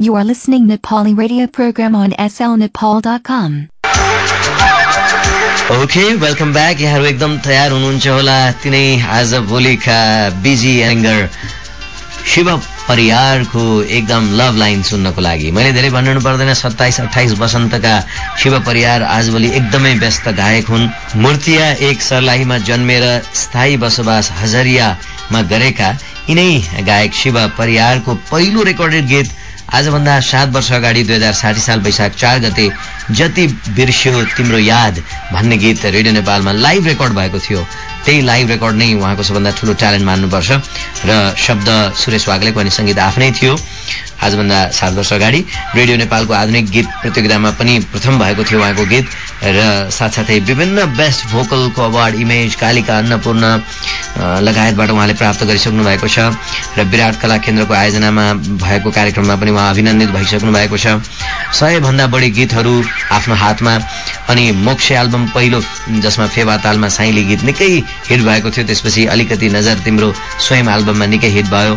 You are listening Nepali radio program on slnepal.com. Okay welcome back यहाँहरू एकदम तयार हुनुहुन्छ होला। तिनै आज भोलिका बिजी एङ्गर शिव परियारको एकदम लभ लाइन सुन्नको लागि। मैले धेरै भन्नु पर्दैन सत्ताइस अठाइस वसन्तका शिव परियार आजभोलि एकदमै व्यस्त गायक हुन्। मूर्तिया एक सर्लाहीमा जन्मेर स्थायी बसोबास हजरियामा गरेका यिनै गायक शिव परियारको पहिलो रेकर्डेड गीत आजभन्दा सात वर्ष अगाडि दुई हजार साठी साल वैशाख चार गते जति बिर्स्यो तिम्रो याद भन्ने गीत रेडियो नेपालमा लाइभ रेकर्ड भएको थियो। त्यही लाइभ रेकर्ड नै उहाँको सबभन्दा ठुलो ट्यालेन्ट मान्नुपर्छ। र शब्द सुरेश वाग्लेको अनि सङ्गीत आफ्नै थियो। आजभन्दा सात वर्ष अगाडि रेडियो नेपालको आधुनिक गीत प्रतियोगितामा पनि प्रथम भएको थियो उहाँको गीत। र साथसाथै विभिन्न बेस्ट भोकलको अवार्ड इमेज कालिका अन्नपूर्ण लगायतबाट उहाँले प्राप्त गरिसक्नु भएको छ। र विराट कला केन्द्रको आयोजनामा भएको कार्यक्रममा पनि उहाँ अभिनन्दित भइसक्नु भएको छ। सयभन्दा बढी गीतहरू आफ्नो हातमा। अनि मोक्ष एल्बम पहिलो जसमा फेवा तालमा साइली गीत निकै हिट भएको थियो। त्यसपछि अलिकति नजर तिम्रो स्वयं एल्बममा निकै हिट भयो।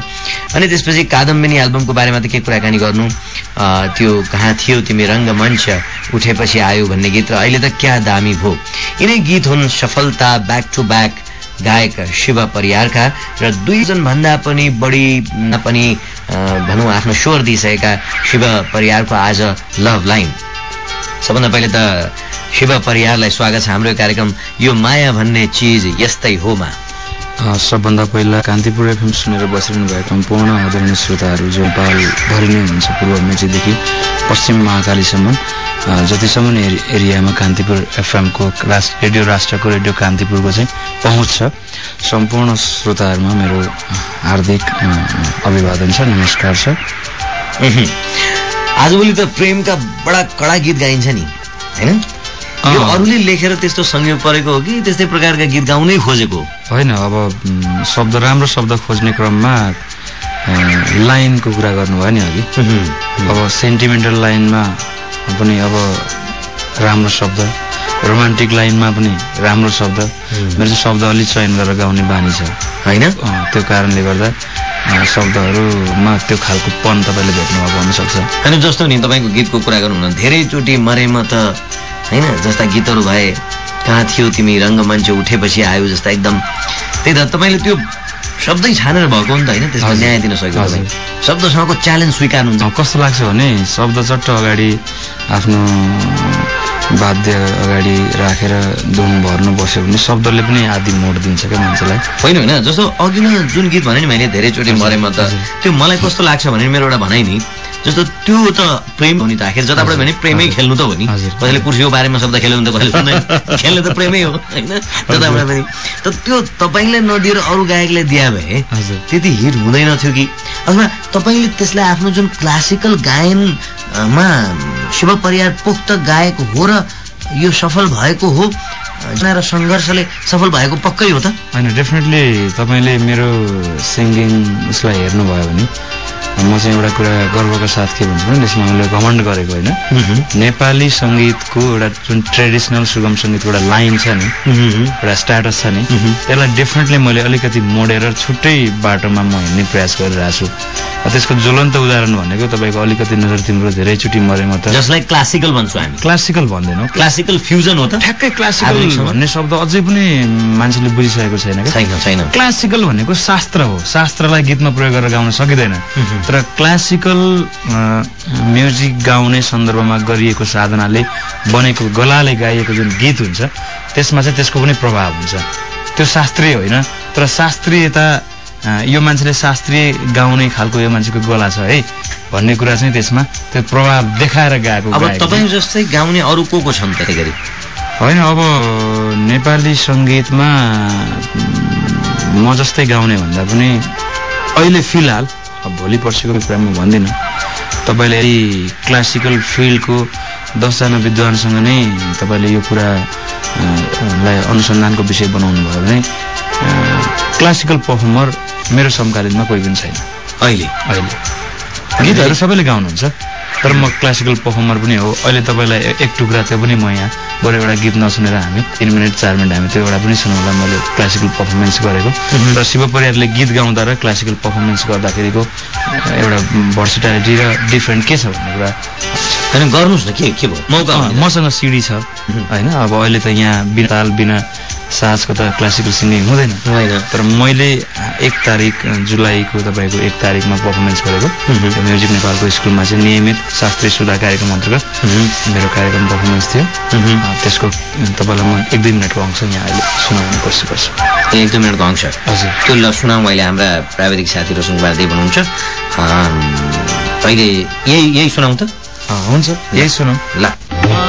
अनि त्यसपछि कादम्बिनी एल्बमको बारेमा त के कुराकानी गर्नु। त्यो कहाँ थियो तिमी रङ्गमञ्च उठेपछि आयो भन्ने गीत र अहिले त क्या दामी भो। यिनै गीत हुन् सफलता ब्याक टु ब्याक गायक शिव परियारका र दुईजनभन्दा पनि बढी पनि भनौँ आफ्नो स्वर दिइसकेका शिव परियारको आज लभ लाइन सबभन्दा पहिले त शिव परियारलाई स्वागत छ। हाम्रो कार्यक्रम यो माया भन्ने चिज यस्तै होमा। सबभन्दा पहिला कान्तिपुर एफएम सुनेर बसिरहनु भएका सम्पूर्ण आदरणीय श्रोताहरू जो नेपालभरि नै हुनुहुन्छ पूर्व मेचीदेखि पश्चिम महाकालीसम्म जतिसम्म एरियामा कान्तिपुर एफएमको राष्ट्र रेडियो राष्ट्रको रेडियो कान्तिपुरको चाहिँ पहुँच छ। सम्पूर्ण श्रोताहरूमा मेरो हार्दिक अभिवादन छ नमस्कार छ। आजभोलि त प्रेमका बडा कडा गीत गाइन्छ नि होइन? यो अरूले लेखेर त्यस्तो संयोग परेको हो कि त्यस्तै प्रकारका गीत गाउनै खोजेको? होइन अब शब्द राम्रो शब्द खोज्ने क्रममा लाइनको कुरा गर्नुभयो नि अघि। अब सेन्टिमेन्टल लाइनमा पनि अब राम्रो शब्द रोमान्टिक लाइनमा पनि राम्रो शब्द। मेरो चाहिँ शब्द अलिक चयन गरेर गाउने बानी छ। होइन? त्यो कारणले गर्दा शब्दहरूमा त्यो खालको पन तपाईँले भेट्नुभएको हुनसक्छ। होइन जस्तो नि तपाईँको गीतको कुरा गर्नु धेरैचोटि मरेमा त होइन जस्ता गीतहरू भए कहाँ थियो तिमी रङ्गमञ्च उठेपछि आयो जस्ता एकदम। त्यही त तपाईँले त्यो शब्दै छानेर भएको नि त होइन त्यसमा न्याय दिन तपाईँ। शब्दसँगको च्यालेन्ज स्वीकार्नुहुन्छ कस्तो लाग्छ भने शब्द चट्ट अगाडि आफ्नो वाद्य अगाडि राखेर धुन भर्नु बस्यो भने शब्दले पनि आदि मोड दिन्छ क्या मान्छेलाई। होइन होइन। जस्तो अघि न जुन गीत भने नि मैले धेरैचोटि मरेमा त। त्यो मलाई कस्तो लाग्छ भने मेरो एउटा भनाइ नि जस्तो त्यो त प्रेम हो नि त आखिर। जताबाट भने प्रेमै खेल्नु त हो नि। कसैले कुर्सीको बारेमा शब्द खेल्यो भने त कसैले खेल्ने त प्रेमै हो होइन? जताबाट पनि। त त्यो तपाईँले नदिएर अरू गायकले दिए भए त्यति हिट हुँदैन थियो कि। अथवा तपाईँले त्यसलाई आफ्नो जुन क्लासिकल गायनमा शिव परियार पोख्त गायक हो र यो सफल भएको हो। र सङ्घर्षले सफल भएको पक्कै हो त? होइन डेफिनेटली तपाईँले मेरो सिङ्गिङ उसलाई हेर्नुभयो भने म चाहिँ एउटा कुरा गर्वका साथ के भन्छु भने यसमा मैले घमण्ड गरेको होइन। नेपाली सङ्गीतको एउटा जुन ट्रेडिसनल सुगम सङ्गीतको एउटा लाइन छ नि एउटा स्ट्याटस छ नि त्यसलाई डेफिनेटली मैले अलिकति मोडेर छुट्टै बाटोमा म हिँड्ने प्रयास गरिरहेको छु। त्यसको ज्वलन्त उदाहरण भनेको तपाईँको अलिकति नजर तिम्रो धेरैचोटि मरेमा त जसलाई क्लासिकल भन्छौँ हामी। क्लासिकल भन्दैनौँ। क्लासिकल फ्युजन हो त। ठ्याक्कै क्लासिकल भन्ने शब्द अझै पनि मान्छेले बुझिसकेको छैन छैन छैन। क्लासिकल भनेको शास्त्र हो। शास्त्रलाई गीतमा प्रयोग गरेर गाउन सकिँदैन। तर क्लासिकल म्युजिक गाउने सन्दर्भमा गरिएको साधनाले बनेको गलाले गाइएको जुन गीत हुन्छ त्यसमा चाहिँ त्यसको पनि प्रभाव हुन्छ। त्यो शास्त्रीय होइन तर शास्त्रीयता यो मान्छेले शास्त्रीय गाउने खालको यो मान्छेको गला छ है भन्ने कुरा चाहिँ त्यसमा त्यो प्रभाव देखाएर गाएको अब तपाईँ जस्तै गाउने अरू को को छन् त्यति गरी होइन अब नेपाली सङ्गीतमा म जस्तै गाउने भन्दा पनि अहिले फिलहाल अब भोलि पर्सिको कुरा म भन्दिनँ। तपाईँले क्लासिकल फिल्डको दसजना विद्वानसँग नै तपाईँले यो कुरालाई अनुसन्धानको विषय बनाउनु भयो भने क्लासिकल पर्फर्मर मेरो समकालीनमा कोही पनि छैन। अहिले? अहिले। गीतहरू सबैले गाउनुहुन्छ। तर म क्लासिकल पर्फर्मर पनि हो। अहिले तपाईँलाई एक टुक्रा त्यो पनि म यहाँ बरु एउटा गीत नसुनेर हामी तिन मिनट चार मिनट हामी त्यो एउटा पनि सुनाउँदा मैले क्लासिकल पर्फर्मेन्स गरेको। र शिव परियारले गीत गाउँदा र क्लासिकल पर्फर्मेन्स गर्दाखेरिको एउटा भर्सिटालिटी र डिफ्रेन्ट के छ भन्ने कुरा होइन गर्नुहोस् न के के भयो मौका। मसँग सिडी छ होइन अब अहिले त यहाँ बिना ताल बिना साजको त क्लासिकल सिङ्गिङ हुँदैन होइन तर मैले एक तारिक जुलाईको तपाईँको एक तारिकमा पर्फर्मेन्स गरेको म्युजिक नेपालको स्कुलमा चाहिँ नियमित शास्त्रीय सुधा कार्यक्रम अन्तर्गत। मेरो कार्यक्रम पर्फर्मेन्स थियो त्यसको तपाईँलाई म एक दुई मिनटको अंश यहाँ अहिले सुनाउने कोसिस गर्छु एक दुई मिनटको अंश हजुर त्यो ल सुनाउँ अहिले हाम्रा प्राविधिक साथी रोशन बार्दै हुनुहुन्छ अहिले यही यही सुनाउँ त हुन्छ। यही सुनौ। लामु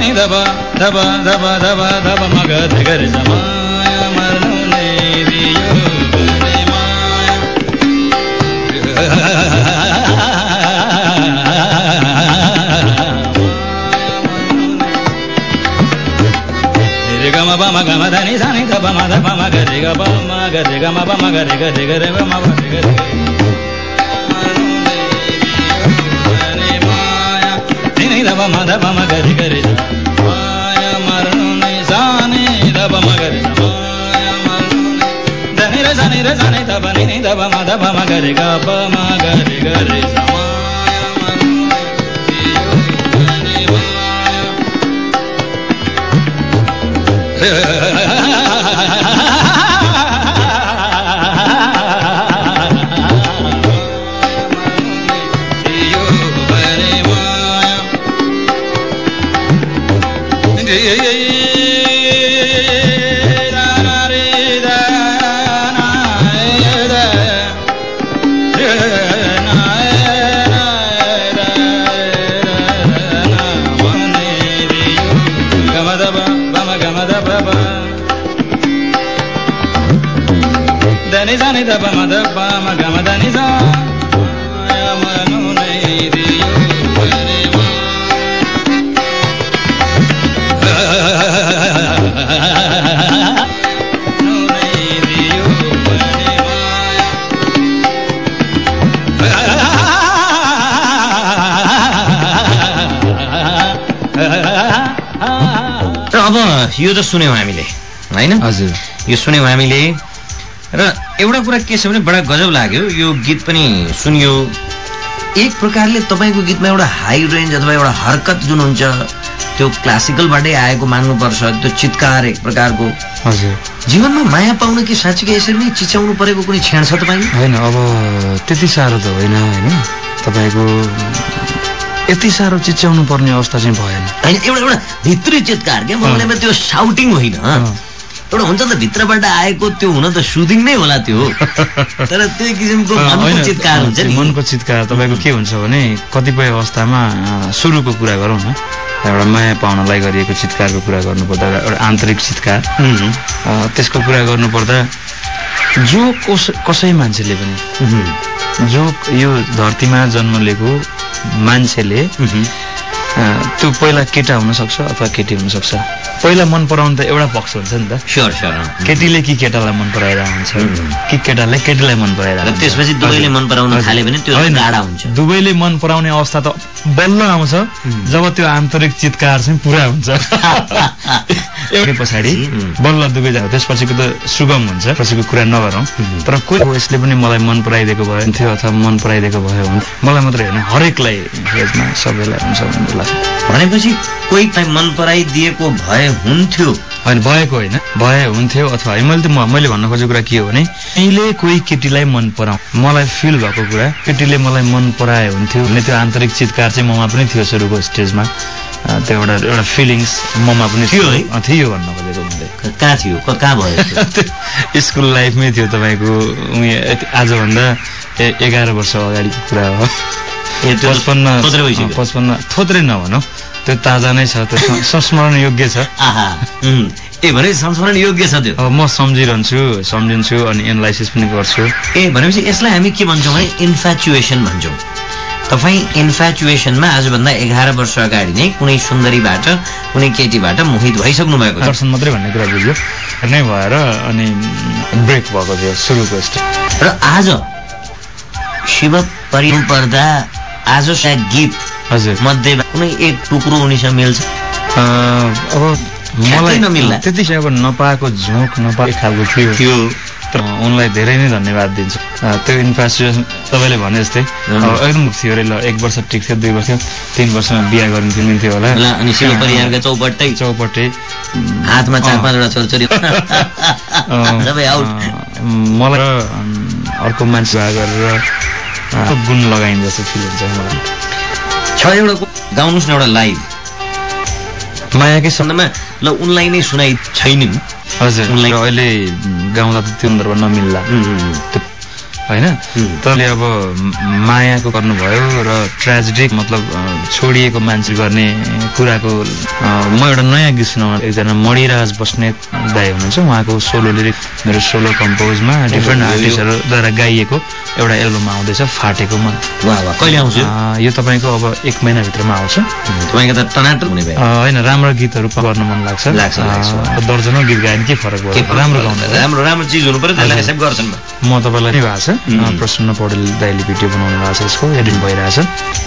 निगम बम गमध निध मधम घर गम మగ రిగ మబ మగ రిగ రిగ రిగ మబ రిగ రిగ నినిదవ మదవ మగ రిగ రిగ మాయ మరణుని సాని దవ अब यो त सुन्यौँ हामीले होइन? हजुर। यो सुन्यौँ हामीले। र एउटा कुरा के छ भने बडा गजब लाग्यो यो गीत पनि सुनियो। एक प्रकारले तपाईँको गीतमा एउटा हाई रेन्ज अथवा एउटा हरकत जुन हुन्छ त्यो क्लासिकलबाटै आएको मान्नुपर्छ त्यो चित्कार एक प्रकारको। हजुर। जीवनमा माया पाउन कि साँच्चीकै यसरी नै चिच्याउनु परेको कुनै क्षण छ तपाईँले होइन अब त्यति साह्रो त होइन होइन। तपाईँको यति साह्रो चिच्याउनु पर्ने अवस्था चाहिँ भएन। होइन एउटा एउटा भित्री चित्कार क्या। मलाई त्यो साउटिङ होइन। एउटा हुन्छ त भित्रबाट आएको त्यो हुन त सुदिङ नै होला त्यो तर त्यही किसिमको मनको चित्कार हुन्छ त्यो नि। मनको चित्कार तपाईँको के हुन्छ भने कतिपय अवस्थामा सुरुको कुरा गरौँ न। एउटा माया पाउनलाई गरिएको चित्कारको कुरा गर्नुपर्दा एउटा आन्तरिक चित्कार। त्यसको कुरा गर्नुपर्दा जो कस कसै मान्छेले पनि जो यो धरतीमा जन्म लिएको मान्छेले त्यो पहिला केटा हुनसक्छ अथवा केटी हुनसक्छ पहिला मन पराउनु त एउटा पक्ष हुन्छ नि त स्योर स्योर। केटीले कि केटालाई मन पराइरहेको हुन्छ. कि केटाले केटीलाई मन पराइरहेको र हुन्छ। त्यसपछि दुवैले। मन पराउन। थाल्यो भने त्यो गाढा हुन्छ दुवैले मन पराउने अवस्था त बल्ल आउँछ जब त्यो आन्तरिक चित्कार चाहिँ पुरा हुन्छ एउटै पछाडि. बल्ल दुवै जान्छ त्यसपछिको त सुगम हुन्छ पछिको कुरा नगरौँ. तर कोही हो यसले पनि मलाई मन पराइदिएको भए हुन्थ्यो अथवा मन पराइदिएको भए हुन् मलाई मात्रै होइन हरेकलाई सबैलाई हुन्छ भन्ने लाग्छ भनेपछि कोही मन पराइदिएको भए हुन्थ्यो होइन भएको होइन भए हुन्थ्यो अथवा होइन मैले त मैले भन्न खोजेको कुरा के हो भने मैले कोही केटीलाई मन पराउ? मलाई फिल भएको कुरा केटीले मलाई मन पराए हुन्थ्यो भन्ने त्यो आन्तरिक चित्कार चाहिँ ममा पनि थियो सुरुको स्टेजमा त्यो एउटा एउटा फिलिङ्स ममा पनि थियो है? थियो भन्न खोजेको मैले। कहाँ थियो? कहाँ भयो स्कुल लाइफमै थियो तपाईँको उयो आजभन्दा एघार वर्ष अगाडिको कुरा हो। पचपन्न पचपन्न थोत्रै नभनौँ। त्यो ताजा नै छ त्यो संस्मरण योग्य छ। ए भने संस्मरण योग्य छ त्यो। म सम्झिरहन्छु सम्झिन्छु अनि एनालाइसिस पनि गर्छु। ए भनेपछि यसलाई हामी के भन्छौँ भने इन्फ्याचुएसन भन्छौँ। तपाईँ इन्फ्याचुएसनमा आजभन्दा एघार वर्ष अगाडि नै कुनै सुन्दरीबाट कुनै केटीबाट मोहित भइसक्नु भएको दर्शन मात्रै भन्ने कुरा बुझ्यो। नै भएर अनि ब्रेक भएको थियो सुरुको स्टेप। र आज शिव परिनु पर्दा आज सायद गीत हजुर। मध्ये कुनै एक टुक्रो उनीसँग मिल्छ। अब मलाई नमिल्ला। त्यति अब नपाएको झोक नपाएको खालको थियो। तर उनलाई धेरै नै धन्यवाद दिन्छु। त्यो इन्फ्रास्ट्रक्चर तपाईँले भने जस्तै एकदम थियो अरे ल एक वर्ष ठिक थियो दुई वर्ष तिन वर्षमा बिहा गरिन्थ्यो मिल्थ्यो होला। अनि परिवारका चौपट्टै। चौपट्टि। हातमा चार। पाँचवटा छोरछोरी मलाई अर्को मान्छे गरेर गुण लगाइन्छ जस्तो फिल हुन्छ मलाई। छ एउटा गाउनुहोस् न एउटा लाइभ मायाकै स- सन्दर्भमा ल उनलाई नै सुनाइ छैनन्। हजुर उनलाई- अहिले गाउँदा त त्यो नमिल्ला। त्यो होइन. तपाईँले अब मायाको गर्नुभयो र ट्रेजेडिक मतलब छोडिएको मान्छे गर्ने कुराको म एउटा नयाँ गीत सुनाउन एकजना मणिराज बस्नेत दाई हुनुहुन्छ। उहाँको सोलो लिरिक मेरो सोलो कम्पोजमा डिफ्रेन्ट आर्टिस्टहरूद्वारा गाइएको एउटा एल्बम आउँदैछ फाटेको मन। कहिले आउँछ यो? तपाईँको अब एक महिनाभित्रमा आउँछ। तपाईँको त टनाटन हुने भयो। होइन राम्रो गीतहरू गर्न मन लाग्छ। दर्जनौ गीत गायो भने के फरक भयो? राम्रो। राम्रो राम्रो चिज हुनु पर्यो त्यसलाई एक्सेप्ट गर्छन्। म तपाईँलाई भएको छ। प्रसन्न पौडेल दाइले भिडियो बनाउनु भएको छ यसको एडिट भइरहेछ।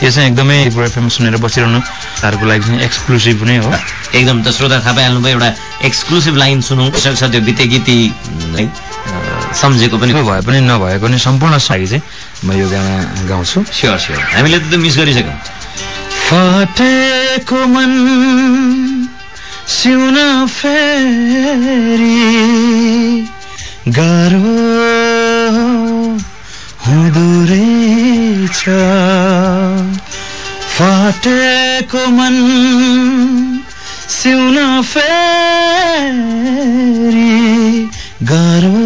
यो चाहिँ एकदमै एफएम सुनेर बसिरहनु। तारको लागि चाहिँ एक्सक्लुसिभ नै हो। एकदम त श्रोता थाहा पाइहाल्नु भयो एउटा एक्सक्लुसिभ लाइन सुनौ। सक्छ त्यो बिते गीती है सम्झेको पनि। भए पनि नभएको नि सम्पूर्ण लागि चाहिँ म यो गाना गाउँछु। स्योर स्योर हामीले त मिस गरिसक्यौँ। फाटेको मन सिउन फेरि गाह्रो हुँदो रहेछ फाटेको मन सिउन फेरि गाह्रो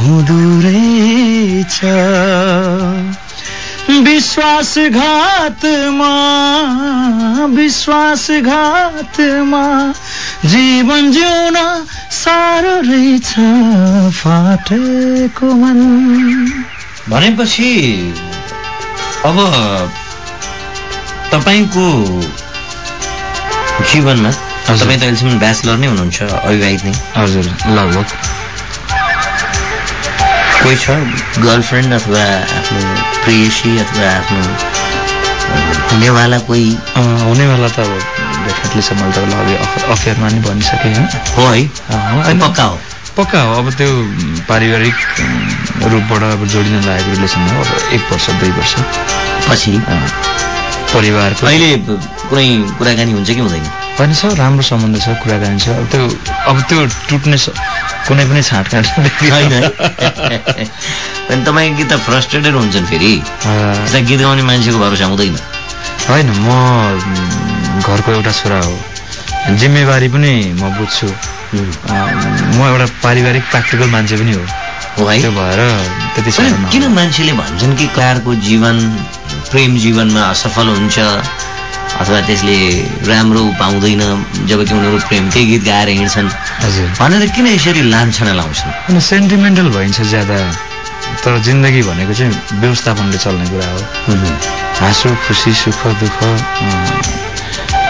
हुँदो रहेछ विश्वासघातमा विश्वासघातमा जीवन जिउन साह्रो रहेछ फाटेको मन। भनेपछि अब तपाईँको जीवनमा। तपाईँ त अहिलेसम्म ब्याचलर नै हुनुहुन्छ अविवाहित नै। हजुर लगभग। कोही छ गर्लफ्रेन्ड अथवा आफ्नो प्रेयसी अथवा आफ्नो हुनेवाला कोही? हुनेवाला त अब डेफिनेटली छ मैले तपाईँलाई अफेयरमा नि भनिसकेँ होइन हो है। होइन, पक्का हो? पक्का हो। अब त्यो पारिवारिक रूपबाट अब जोडिन लागेको रिलेसन हो। अब एक वर्ष दुई वर्ष। पछि? परिवारको। अहिले कुनै कुराकानी हुन्छ कि हुँदैन? होइन छ राम्रो सम्बन्ध छ कुराकानी छ। अब त्यो अब त्यो टुट्ने कुनै पनि छाँटकाँट छैन है अनि तपाईँ गीत त फ्रस्ट्रेटेड हुन्छन् फेरि। गीत गाउने मान्छेको भरोसा हुँदैन। होइन म घरको एउटा छोरा हो। जिम्मेवारी पनि म बुझ्छु। म एउटा पारिवारिक प्र्याक्टिकल मान्छे पनि हो। त्यो भएर त्यति साह्रो किन। मान्छेले भन्छन् कि कारको जीवन प्रेम जीवनमा असफल हुन्छ अथवा त्यसले राम्रो पाउँदैन जबकि उनीहरू प्रेमकै गीत गाएर हिँड्छन्? हजुर। भनेर किन यसरी लान्छना लाउँछन्? अनि सेन्टिमेन्टल भइन्छ ज्यादा। तर जिन्दगी भनेको चाहिँ व्यवस्थापनले चल्ने कुरा हो। हाँसो खुसी सुख दुःख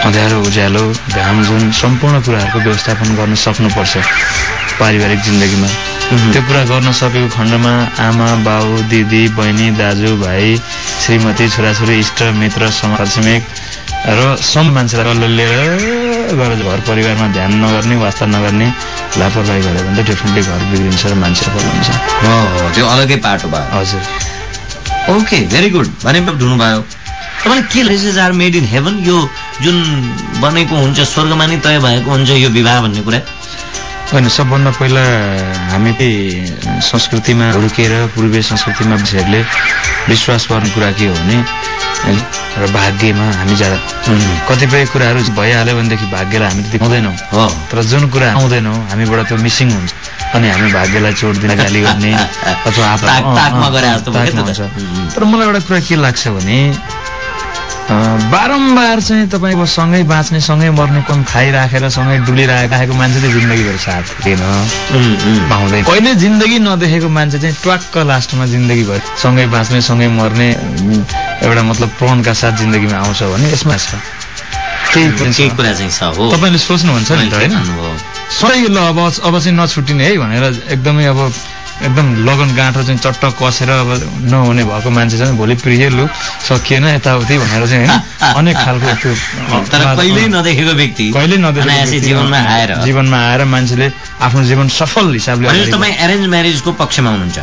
अँध्यारो उज्यालो घाम जुन सम्पूर्ण कुराहरूको व्यवस्थापन गर्न सक्नुपर्छ पारिवारिक जिन्दगीमा। त्यो कुरा गर्न सकेको खण्डमा आमा बाउ दिदी बहिनी दाजु भाइ श्रीमती छोराछोरी इष्ट मित्र समाज छिमेक र सम मान्छेलाई लिएर गएर घर परिवारमा ध्यान नगर्ने वास्ता नगर्ने लापरवाही गऱ्यो भने त डेफिनेटली घर बिग्रिन्छ र मान्छे सफल हुन्छ। हो हो त्यो अलग्गै पाटो भयो। हजुर। ओके भेरी गुड भने ढुङ्नुभयो तपाईँलाई के races are made in heaven यो जुन बनेको हुन्छ स्वर्गमा नै तय भएको हुन्छ यो विवाह भन्ने कुरा। होइन सबभन्दा पहिला हामी संस्कृतिमा हुर्केर पूर्वीय संस्कृतिमा मान्छेहरूले विश्वास गर्ने कुरा के हो भने र भाग्यमा हामी ज्यादा कतिपय कुराहरू भइहाल्यो भनेदेखि भाग्यलाई हामी त्यति पाउँदैनौँ। हो। तर जुन कुरा आउँदैनौँ हामीबाट त्यो मिसिङ हुन्छ। अनि हामी भाग्यलाई चोट दिन गाली गर्ने अथवा. तर मलाई एउटा कुरा के लाग्छ भने बारम्बार चाहिँ तपाईँको सँगै बाँच्ने सँगै मर्ने कम खाइराखेर सँगै डुलिराखेको मान्छे चाहिँ जिन्दगीभर साथ उम्। पाउँदैन कहिले जिन्दगी नदेखेको मान्छे चाहिँ ट्वाक्क लास्टमा जिन्दगीभर सँगै बाँच्ने सँगै मर्ने एउटा मतलब प्रणका साथ जिन्दगीमा आउँछ भने यसमा छ केही पनि केही छ। कुरा चाहिँ छ हो तपाईँले सोच्नुहुन्छ नि त होइन। सबै ल अब अब चाहिँ नछुटिने है भनेर एकदमै अब एकदम लगन गाँठो चाहिँ चट्ट कसेर अब नहुने भएको मान्छे चाहिँ भोलि प्रिय लु सकिएन यताउति भनेर चाहिँ होइन अनेक खालको त्यो तर कहिल्यै नदेखेको व्यक्ति कहिले नदेखेको जीवनमा आएर। जीवनमा आएर मान्छेले आफ्नो जीवन सफल हिसाबले तपाईँ एरेन्ज म्यारेजको पक्षमा हुनुहुन्छ?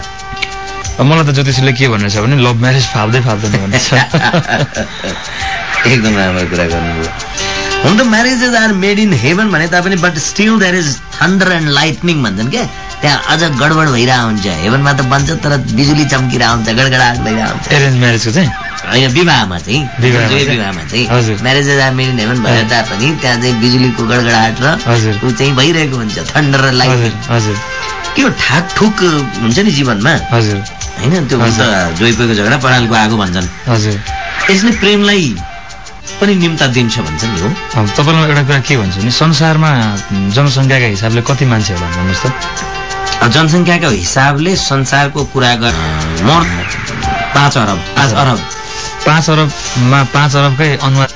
मलाई त ज्योतिषीले के भन्नेछ भने लभ म्यारेज फाल्दै फाल्दैन भन्नेछ। एकदम राम्रो कुरा गर्नुभयो। हुन त marriages are made in heaven भने तापनि but still there is thunder and lightning भन्छन् क्या त्यहाँ अझ गडबड भइरहेको हुन्छ हेभनमा त बन्छ तर बिजुली चम्किरहेको हुन्छ गडगडाट भइरहेको हुन्छ एरेन्ज म्यारेजको चाहिँ? होइन विवाहमा चाहिँ। विवाहमा चाहिँ? Marriages are made in heaven भए तापनि त्यहाँ चाहिँ बिजुलीको गडगडाट र ऊ चाहिँ भइरहेको हुन्छ थन्डर र लाइटनिङ हजुर ठाक ठुक हुन्छ नि जीवनमा। हजुर। होइन त्यो जोइपोको झगडा परालको आगो भन्छन्। हजुर। यसले प्रेमलाई पनि निम्ता दिन्छ भन्छ नि हो। तपाईँलाई एउटा कुरा के भन्छु नि संसारमा जनसङ्ख्याका हिसाबले कति मान्छे होला भन्नुहोस् त। जनसङ्ख्याको हिसाबले संसारको कुरा गर। मोर पाँच अरब पाँच अरब। पाँच अरबमा पाँच अरबकै अनुहार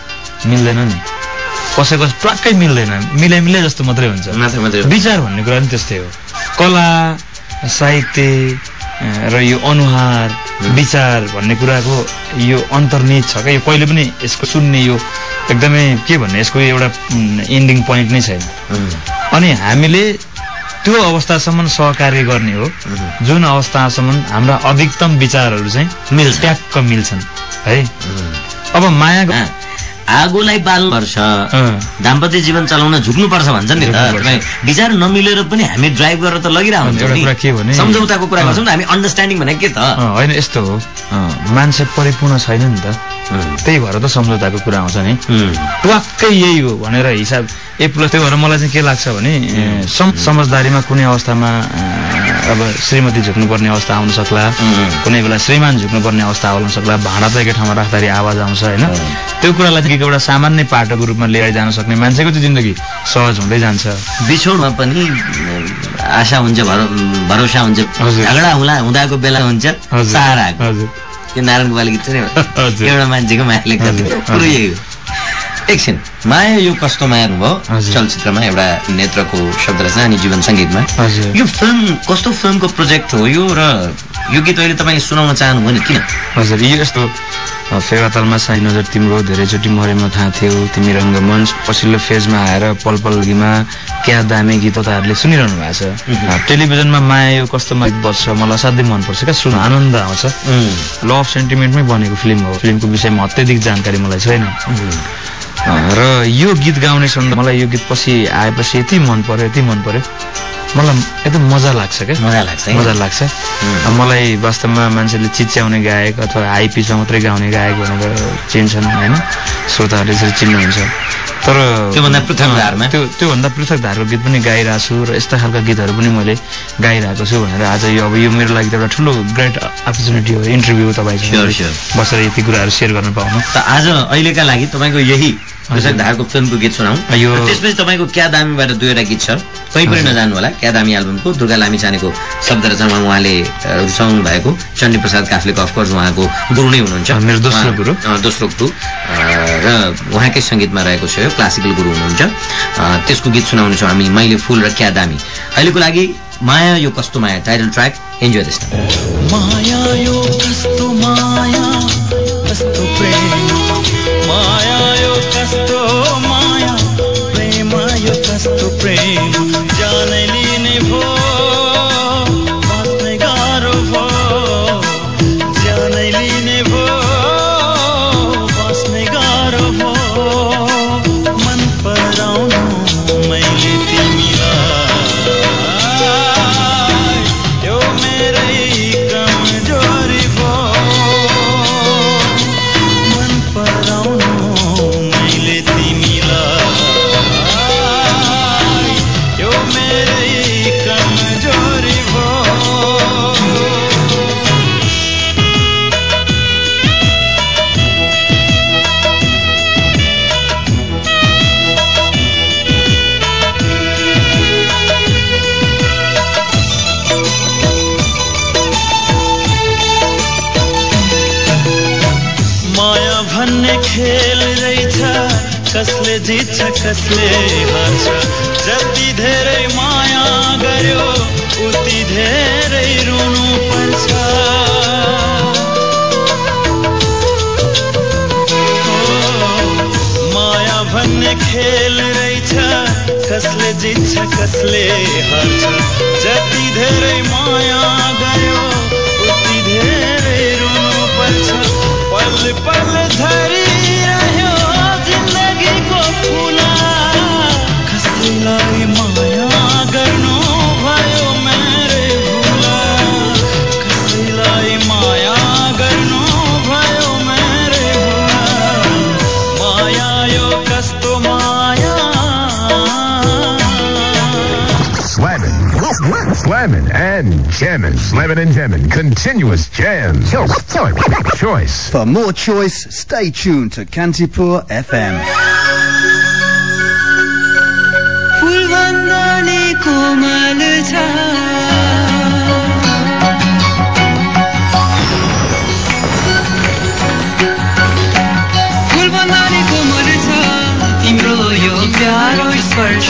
मिल्दैन नि। कसैको ट्वाक्कै मिल्दैन। मिलाइ मिलाइ जस्तो मात्रै हुन्छ। विचार भन्ने कुरा पनि त्यस्तै हो। कला साहित्य र यो अनुहार विचार भन्ने कुराको यो अन्तर्निहित छ क्या? यो कहिले पनि यसको सुन्ने यो एकदमै के भन्ने यसको एउटा इन्डिङ पोइन्ट नै छैन। अनि हामीले त्यो अवस्थासम्म सहकार्य गर्ने हो। जुन अवस्थासम्म हाम्रा अधिकतम विचारहरू चाहिँ मिल्छ। ट्याक्क मिल्छन् है। अब मायाको अँ, आगोलाई बाल्नुपर्छ दाम्पत्य जीवन चलाउन झुक्नुपर्छ भन्छ नि त। विचार नमिलेर पनि हामी ड्राइभ गरेर त लगिरहेको हुन्छ सम्झौताको कुरा। गर्छौँ हामी अन्डरस्ट्यान्डिङ भने के त? होइन यस्तो हो। मान्छे परिपूर्ण छैन नि त। त्यही भएर त सम्झौताको कुरा आउँछ नि। उम्, ट्वाक्कै यही हो भनेर हिसाब ए प्लस त्यही भएर मलाई चाहिँ के लाग्छ भने समझदारीमा कुनै अवस्थामा अब श्रीमती झुक्नुपर्ने अवस्था आउन सक्ला कुनै बेला श्रीमान झुक्नुपर्ने अवस्था आउन सक्ला भाँडा त एकै ठाउँमा राख्दाखेरि आवाज आउँछ होइन। त्यो कुरालाई चाहिँ एउटा सामान्य पाटोको रूपमा लिएर जान सक्ने मान्छेको चाहिँ जिन्दगी सहज हुँदै जान्छ। बिछोडमा पनि आशा हुन्छ भरो- भरोसा हुन्छ। झगडा हुँदाको बेला हुन्छ त्यो नारायण गोपाल गीत छ नि। एउटा मान्छेको मायाले कुरो हजुर। यही हो एकछिन माया यो कस्तो माया भयो। चलचित्रमा एउटा नेत्रको शब्द रचना अनि जीवन सङ्गीतमा यो फिल्म कस्तो फिल्मको प्रोजेक्ट हो यो र यो गीत अहिले तपाईँले सुनाउन चाहनुभयो नि किन? हजुर यो यस्तो फेवातालमा साई नजर तिम्रो धेरैचोटि मरेमा थाहा थियो तिमी रङ्गमञ्च पछिल्लो फेजमा आएर पल पल गीमा क्या दामी गीत तपाईँहरूले सुनिरहनु भएको छ। टेलिभिजनमा माया यो कस्तो मा गीत बज्छ मलाई असाध्यै मनपर्छ क्या सुन आनन्द आउँछ। लभ सेन्टिमेन्टमै बनेको फिल्म हो। फिल्मको विषयमा अत्याधिक जानकारी मलाई छैन। र यो गीत गाउने सन्दर्भ मलाई यो गीत पछि आएपछि यति मन पर्यो यति मन पर्यो। मलाई एकदम मजा लाग्छ क्या। मजा लाग्छ मजा लाग्छ। मलाई वास्तवमा मान्छेले चिच्याउने गायक अथवा हाई पिचमा मात्रै गाउने गायक भनेर चिन्छन् होइन? श्रोताहरूले यसरी चिन्नुहुन्छ। तर त्योभन्दा पृथक धारमा? त्यो त्योभन्दा पृथक धारको गीत पनि गाइरहेको छु र यस्ता खालका गीतहरू पनि मैले गाइरहेको छु भनेर आज यो अब यो मेरो लागि त एउटा ठुलो ग्रेट अपर्च्युनिटी हो इन्टरभ्यू तपाईँसँग. बसेर यति कुराहरू सेयर गर्न पाउनु। त आज अहिलेका लागि तपाईँको यही धारको फिल्मको गीत सुनाऊ यो त्यसपछि तपाईँको क्या दामीबाट दुईवटा गीत छ। कहीँ पनि। नजानु होला। क्या दामी एल्बमको दुर्गा लामी छानेको शब्द रचनामा उहाँले रुचाउनु भएको। चण्डी प्रसाद काफ्लेको अफकोर्स उहाँको गुरु नै हुनुहुन्छ। मेरो दोस्रो गुरु। अ, दोस्रो गुरु। र उहाँकै सङ्गीतमा रहेको छ यो क्लासिकल गुरु हुनुहुन्छ। त्यसको गीत सुनाउनेछौँ हामी मैले फुल र क्या दामी। अहिलेको लागि माया यो कस्तो माया? टाइटल ट्र्याक इन्जोय दिस खेल रहेछ कसले जित्छ कसले हार्छ जति धेरै माया गर्यो उति धेरै रुनु पर्छ माया भन्ने खेल रहेछ कसले जित्छ कसले हार्छ जति धेरै माया गर्यो उति धेरै रुनु पर्छ पल पल धरि रह्यो जिन्दगीको फुला। कसैलाई माया गर्नु भयो मेरे भुला। कसैलाई माया गर्नु भयो मेरे भुला। माया यो कस्तो माया? jamming, slamming and jamming, continuous jam. Choice. For more choice, stay tuned to Kantipur FM. फुलभन्दा नि कोमल छ फुलभन्दा नि कोमल छ तिम्रो यो प्यारो स्पर्श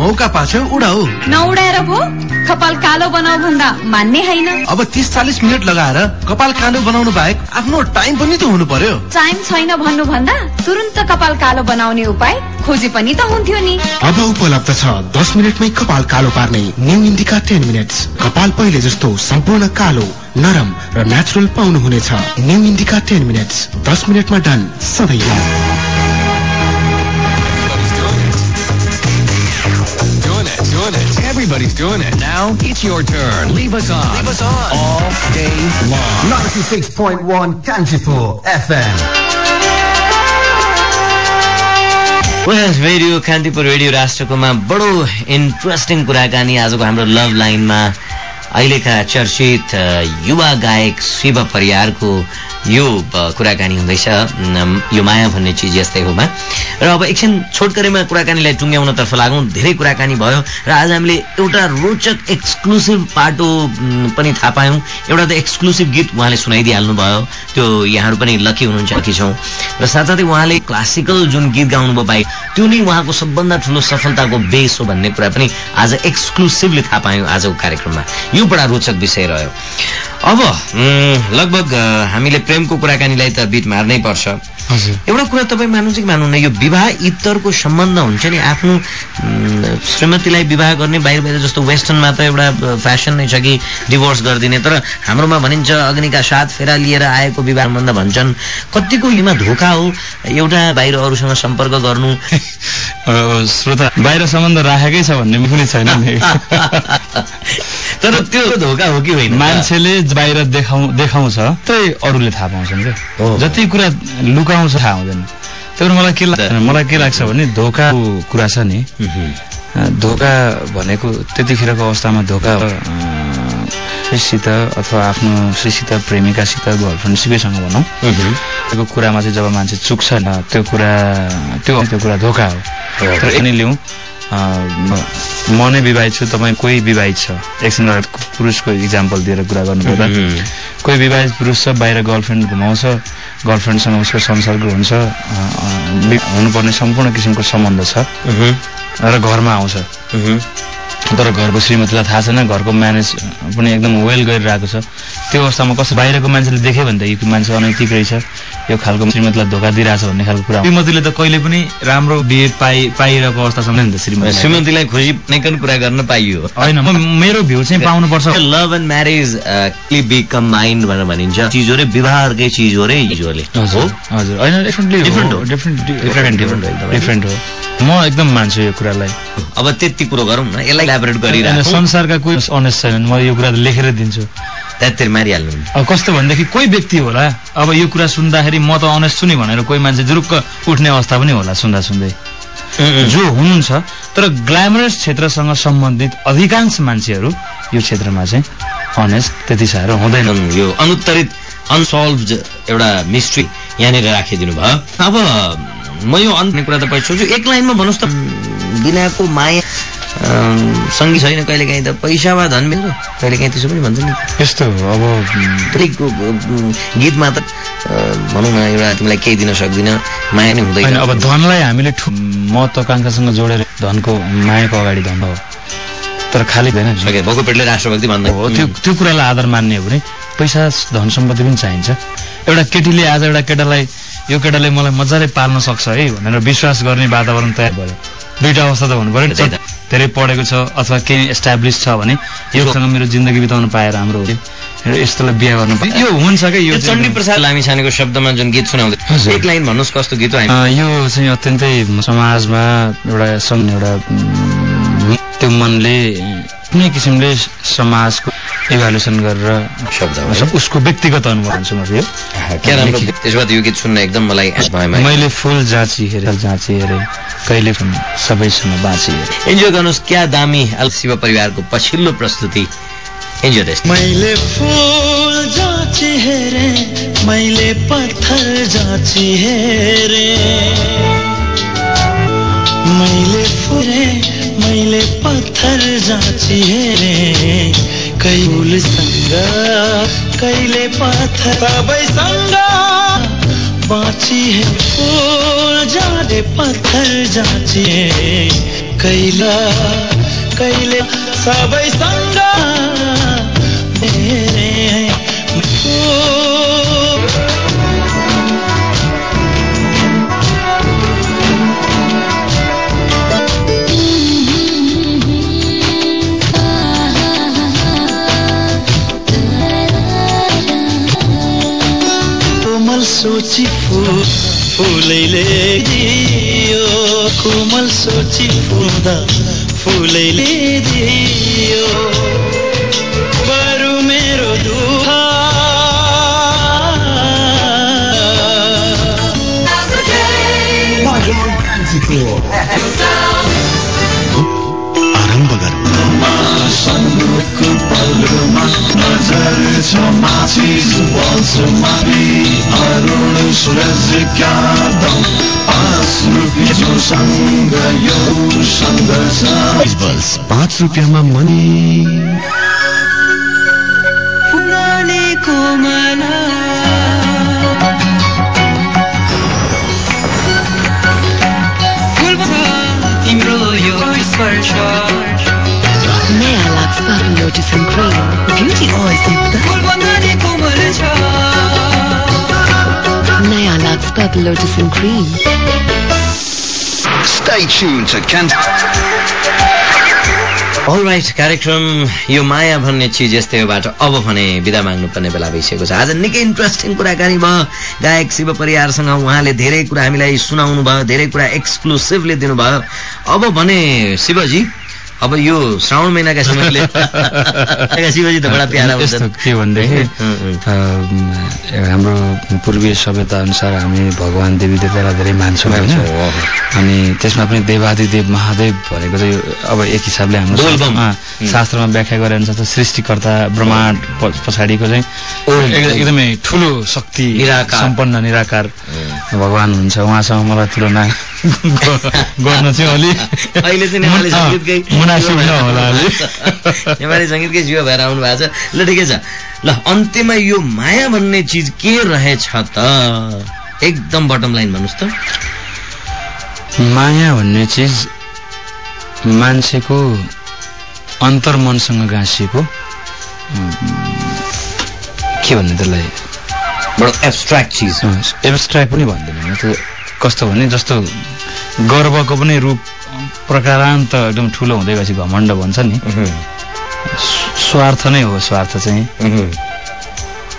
मौका पाछौ उडाउ नउडाएर भो कपाल कालो बनाऊ भन्दा मान्ने होइन। अब तिस चालिस मिनट लगाएर कपाल कालो बनाउनु बाहेक आफ्नो टाइम पनि त हुनु पर्यो। टाइम छैन भन्नु भन्दा तुरन्त कपाल कालो बनाउने उपाय खोजे पनि त हुन्थ्यो नि। अब उपलब्ध छ। दस मिनटमै कपाल कालो पार्ने न्यू इन्डिका टेन मिनट्स कपाल पहिले जस्तो सम्पूर्ण कालो नरम र नेचुरल पाउनुहुनेछ न्यू इन्डिका टेन मिनट्स दस मिनटमा डन। सधैँ Everybody's doing it. Now it's your turn. Leave us on. Leave us on. All day long. 96.1 Kanchipur FM. Well radio Kantipur radio राष्ट्रकोमा बडो इन्ट्रेस्टिङ कुराकानी आजको हाम्रो लभ लाइनमा अहिलेका चर्चित अ, युवा गायक शिव परियारको यो कुराकानी हुँदैछ। यो माया भन्ने चिज यस्तै होमा र अब एकछिन छोटकरीमा कुराकानीलाई टुङ्ग्याउनतर्फ लागौँ। धेरै कुराकानी भयो र आज हामीले एउटा रोचक एक्सक्लुसिभ पाटो पनि थाहा पायौँ। एउटा त एक्सक्लुसिभ गीत उहाँले सुनाइदिइहाल्नु भयो। त्यो यहाँहरू पनि लकी हुनुहुन्छ लकी छौँ। र साथसाथै उहाँले क्लासिकल जुन गीत गाउनुभयो बाहेक त्यो नै उहाँको सबभन्दा ठुलो सफलताको बेस हो भन्ने कुरा पनि आज एक्सक्लुसिभली थाहा पायौँ आजको कार्यक्रममा। यो बडा रोचक विषय रह्यो। अब लगभग हामीले प्रेमको कुराकानीलाई त बिट मार्नै पर्छ। एउटा कुरा तपाईँ मान्नुहुन्छ कि मान्नुहुन्न यो विवाह इत्तरको सम्बन्ध हुन्छ नि आफ्नो श्रीमतीलाई विवाह गर्ने बाहिर बाहिर जस्तो वेस्टर्नमा त एउटा अ, फ्यासन नै छ कि डिभोर्स गरिदिने तर हाम्रोमा भनिन्छ अग्निका साथ फेरा लिएर आएको विवाह सम्बन्ध भन्छन्। कतिको युमा धोका हो एउटा बाहिर अरूसँग सम्पर्क गर्नु? श्रोता बाहिर सम्बन्ध राखेकै छ भन्ने पनि छैन तर त्यो धोका हो कि होइन? मान्छेले बाहिर देखाउ देखाउँछ त्यही अरूले थाहा पाउँछन् हो। क्या जति कुरा लुकाउँछ थाहा हुँदैन। त्यही भएर मलाई के लाग्छ मलाई के लाग्छ भने धोकाको कुरा छ नि। धोका भनेको त्यतिखेरको अवस्थामा धोका श्रीसित अथवा आफ्नो श्रीसित प्रेमिकासित गर्लफ्रेन्डसिपैसँग भनौँ। त्यो कुरामा चाहिँ जब मान्छे चुक्छ न त्यो कुरा त्यो त्यो कुरा धोका हो तर यति लिउँ म- नै विवाहित छु तपाईँ कोही विवाहित छ एकछिन पुरुषको इक्जाम्पल दिएर कुरा गर्नुपर्दा। कोही विवाहित पुरुष छ बाहिर गर्लफ्रेन्ड घुमाउँछ गर्लफ्रेन्डसँग उसको संसर्ग हुन्छ हुनुपर्ने सम्पूर्ण किसिमको सम्बन्ध छ। र घरमा आउँछ। तर घरको श्रीमतीलाई थाहा छैन घरको म्यानेज पनि एकदम वेल गरिरहेको छ। त्यो अवस्थामा कस्तो बाहिरको मान्छेले देख्यो भने त यो मान्छे अनैतिक रहेछ। यो खालको श्रीमतीलाई धोका दिइरहेछ भन्ने खालको कुरा। श्रीमतीले त कहिले पनि राम्रो बिहे पाइ पाइरहेको अवस्था सम्झ नि त श्रीमती श्रीमतीलाई खुसी नैकन कुरा गर्न पाइयो। होइन मेरो भ्यू चाहिँ पाउनुपर्छ। Love and marriage be combined भनेर भनिन्छ। चिज हो रे विवाह अर्कै चिज हो रे हिजो हो हजुर हजुर होइन डिफ्रेन्टली Different हो। डिफ्रेन्ट एकदमै। डिफ्रेन्ट हो। म एकदम मान्छु यो कुरालाई। अब त्यति कुरो गरौँ न यसलाई इलाबोरेट होइन, गरिरहेको संसारका कोही अनेस्ट छैनन् म यो कुरा लेखेर दिन्छु। त्यतिर मारिहाल्नु अब कस्तो भनेदेखि कोही व्यक्ति होला अब यो कुरा सुन्दाखेरि म त अनेस्ट छु नि भनेर कोही मान्छे जुरुक्क उठ्ने अवस्था पनि होला सुन्दा सुन्दै जो हुनुहुन्छ तर ग्ल्यामरस क्षेत्रसँग सम्बन्धित अधिकांश मान्छेहरू यो क्षेत्रमा चाहिँ अनेस्ट त्यति साह्रो हुँदैन यो अनुत्तरित अनसल्भ एउटा मिस्ट्री यहाँनिर राखिदिनु भयो अब म यो अन्य कुरा त पछि सोच्छु। एक लाइनमा भन्नुहोस् त। बिनाको माया सङ्गी छैन कहिले काहीँ त। पैसा वा धन मेरो? कहिले काहीँ त्यसो पनि भन्छ नि। यस्तो हो, अब गीतमा त भनौँ न एउटा तिमीलाई केही दिन सक्दिनँ माया नै हुँदैन। अब धनलाई हामीले ठु महत्वाकांक्षासँग जोडेर धनको मायाको अगाडि धन हो। तर खालि होइन सके भएको पेटले राष्ट्रभक्ति भन्दै हो त्यो त्यो कुरालाई आधार मान्ने हो भने पैसा धन सम्पत्ति पनि चाहिन्छ। एउटा केटीले आज एउटा केटालाई यो केटाले मलाई मजाले पाल्न सक्छ है भनेर विश्वास गर्ने वातावरण तयार भयो। दुईटा अवस्था त हुनु पऱ्यो नि त। धेरै पढेको छ अथवा केही एस्टाब्लिस छ भने योसँग मेरो जिन्दगी बिताउन पाए राम्रो हो र यस्तोलाई बिहा गर्नु पाए यो हुन्छ क्या यो चण्डी प्रसाद लामिछानेको शब्दमा जुन गीत सुनाउँदै। एक लाइन भन्नुहोस् कस्तो गीत यो चाहिँ अत्यन्तै समाजमा एउटा एउटा त्यो मनले कुनै किसिमले समाजको इभ्यालुएसन गरेर शब्द? उसको व्यक्तिगत अनुभव भन्छु म यो क्या राम्रो त्यसो भए त यो गीत सुन्न एकदम मलाई मैले फुल जाँची हेरे जाँची हेरे कहिले पनि सबैसँग बाँची हेरे। इन्जोय गर्नुहोस् क्या दामी अल शिव परिवारको पछिल्लो प्रस्तुति। इन्जोय दिस मैले फूल जाँची हेरे मैले पत्थर जाँची हेरे। मैले फुरे मैले पत्थर जाँची हेरे कैलसँग कहिले पत्थर सबैसँग बाँची हे फूल जाँडे पत्थर जाँची हे। कैला कहिले सबैसँग हेरे फूल सोची फुल फुलैले दियो कोमल सोची फुल्दा फुलैले दियो। पाँच रुपियाँ जोसँग यो पाँच रुपियाँमा मनी फुलालेको माला तिम्रो यो स्पर्श। नयाँ लाग्छ Cream. Beauty oil देख्दा फुल बन्धनी कोमल छ। लाग्छ Purple Lotus and Cream. Stay tuned to Kent. Right कार्यक्रम यो माया भन्ने चिज यस्तै होबाट अब भने बिदा माग्नुपर्ने बेला भइसकेको छ आज निकै इन्ट्रेस्टिङ कुराकानी भयो गायक शिव परियारसँग उहाँले धेरै कुरा हामीलाई सुनाउनु भयो धेरै कुरा एक्सक्लुसिभली दिनुभयो अब भने शिवजी अब यो श्रावण महिनाका समयले शिवजी त बडा प्यारा हुन्छन्। के भनेदेखि हाम्रो पूर्वीय सभ्यता अनुसार हामी भगवान् देवी देवतालाई धेरै मान्छौँ होइन। अनि त्यसमा पनि देवादिदेव महादेव भनेको चाहिँ अब एक हिसाबले हाम्रो। शास्त्रमा व्याख्या गरे अनुसार सृष्टिकर्ता ब्रह्माण्ड पछाडिको चाहिँ एकदमै ठुलो शक्ति निराकार। सम्पन्न निराकार भगवान् हुनुहुन्छ उहाँसँग मलाई तुलना गर्न चाहिँ अलि अहिले चाहिँ नेपाली सङ्गीतकै मुनासिब नहोला अलि नेपाली सङ्गीतकै जीव भएर आउनु भएको छ। ल ठिकै छ। ल अन्त्यमा यो माया भन्ने चिज के रहेछ त? एकदम बटम लाइन भन्नुहोस् त। माया भन्ने चिज मान्छेको अन्तर्मनसँग गाँसिएको। के भन्ने त्यसलाई? बडो एब्स्ट्राक्ट चिज। एब्स्ट्राक्ट पनि भन्दैन। त्यो कस्तो भने जस्तो गर्वको पनि रूप प्रकारान्त एकदम ठुलो हुँदै गएपछि घमण्ड भन्छ नि। स्व- स्वार्थ नै हो स्वार्थ चाहिँ।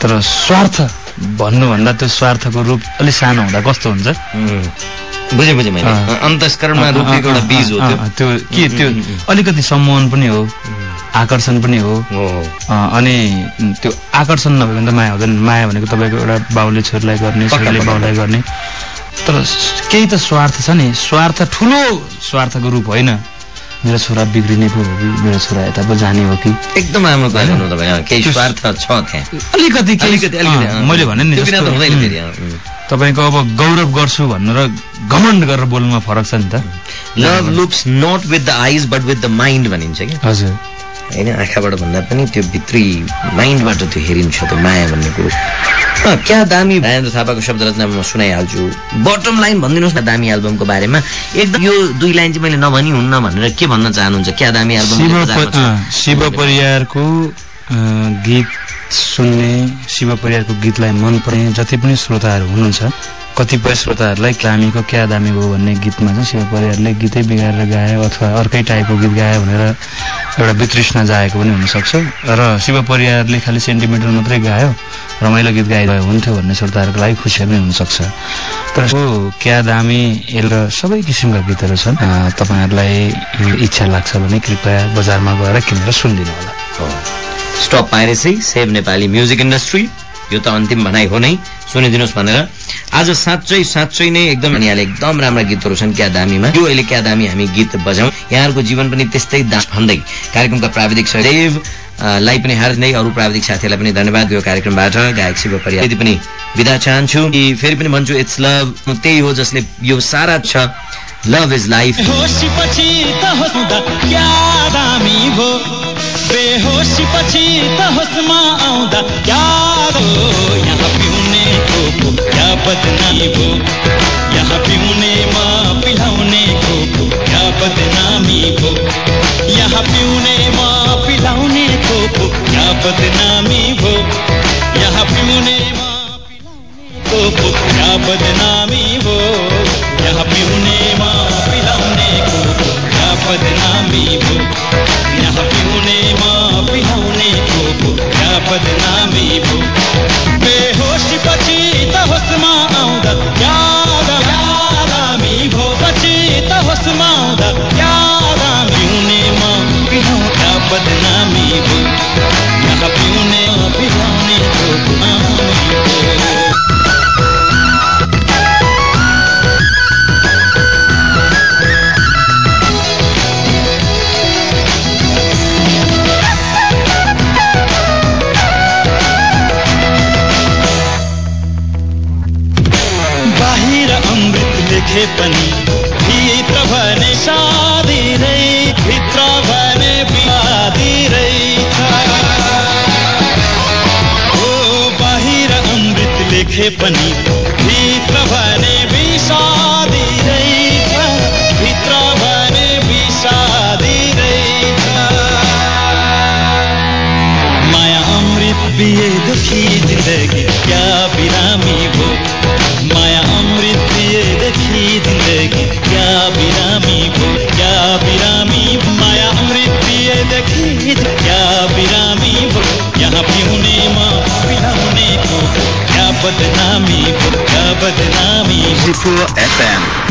तर स्वार्थ भन्नुभन्दा त्यो स्वार्थको रूप अलिक सानो हुँदा कस्तो हुन्छ? बुझेँ बुझेँ मैले। अन्तस्करणमा रोपिएको एउटा बीज हो त्यो। के त्यो। अलिकति सम्मान पनि हो आकर्षण पनि हो। अनि त्यो आकर्षण नभयो भने त माया हुँदैन। माया भनेको तपाईँको एउटा बाउले छोरीलाई गर्ने छोरीले बाउलाई गर्ने। तर केही त स्वार्थ छ नि। स्वार्थ ठुलो स्वार्थको रूप होइन। मेरो छोरा बिग्रिने पो हो कि? मेरो छोरा यता पो जाने हो कि? एकदम राम्रो केही स्वार्थ छ त्यहाँ। अलिकति मैले भने नि। तपाईँको अब गौरव गर्छु भनेर घमण्ड गरेर बोल्नुमा फरक छ नि त। Love looks not with the eyes but with the mind भनिन्छ क्या हजुर। होइन? आँखाबाट भन्दा पनि त्यो भित्री माइन्डबाट त्यो हेरिन्छ त्यो माया भन्ने कुरो। क्या दामी? राजेन्द्र थापाको शब्द रचनामा म सुनाइहाल्छु। बटम लाइन भनिदिनुहोस् न दामी एल्बमको बारेमा। एकदम यो दुई लाइन चाहिँ मैले नभनी हुन्न भनेर के भन्न चाहनुहुन्छ? क्या दामी एल्बम शिव परियारको गीत सुन्ने शिव परियारको गीतलाई मन पर्ने जति पनि श्रोताहरू हुनुहुन्छ कतिपय श्रोताहरूलाई दामीको क्या दामीको भन्ने गीतमा चाहिँ शिव परियारले गीतै बिगारेर गायो अथवा अर्कै टाइपको गीत गायो भनेर एउटा वितृष्णा जाएको पनि हुनसक्छ। र शिव परियारले खालि सेन्टिमिटर मात्रै गायो रमाइलो गीत गाइरह्यो हुन्थ्यो भन्ने श्रोताहरूको लागि खुसी पनि हुनसक्छ। तर यो क्या दामी र सबै किसिमका गीतहरू छन् तपाईँहरूलाई इच्छा लाग्छ भने कृपया बजारमा गएर किनेर सुनिदिनु होला stop piracy save Nepali music industry यो त अन्तिम भनाइ हो नै। सुनिदिनुहोस् भनेर। आज साँच्चै साँच्चै नै एकदम यहाँले एकदम राम्रा गीतहरू छन् क्या दामीमा यो अहिले क्या दामी हामी गीत बजाउँ। यहाँहरूको जीवन पनि त्यस्तै दास भन्दै। कार्यक्रमका प्राविधिक सहदेव लाई पनि हार्दै अरू प्राविधिक साथीहरूलाई पनि धन्यवाद यो कार्यक्रमबाट। गायक शिव परिया यति पनि बिदा चाहन्छु। कि फेरि पनि भन्छु इट्स लभ त्यही हो जसले यो सारा छ। लभ इज लाइफ बेहोसी पछि त होस्दा क्या दामी भो बेहोसी पछि त होसमा आउँदा क्या हो? यहाँ पिउनेको पो क्या बदनामी भो यहाँ पिउनेमा पिलाउनेको पो क्या बदनामी भो यहाँ पिउनेमा पिलाउनेको पो क्या बदनामी भो यहाँ पिउनेमा पिलाउनेको पो क्या बदनामी भो यहाँ पिउनेमा पिलाउनेको पो क्या बदनामी भो यहाँ पिउनेमा पिलाउनेको पो क्या बदनामी भो बेहोसी पछि त होसमा आउँदा क्या दा- दामी भो पछि त होसमा आउँदा क्या दामी पिउनेमा पिलाउ क्या बदनामी भो यहाँ पिउने पिलाउनेको पो क्या बदनामी भो क्या बदनामी भो FM.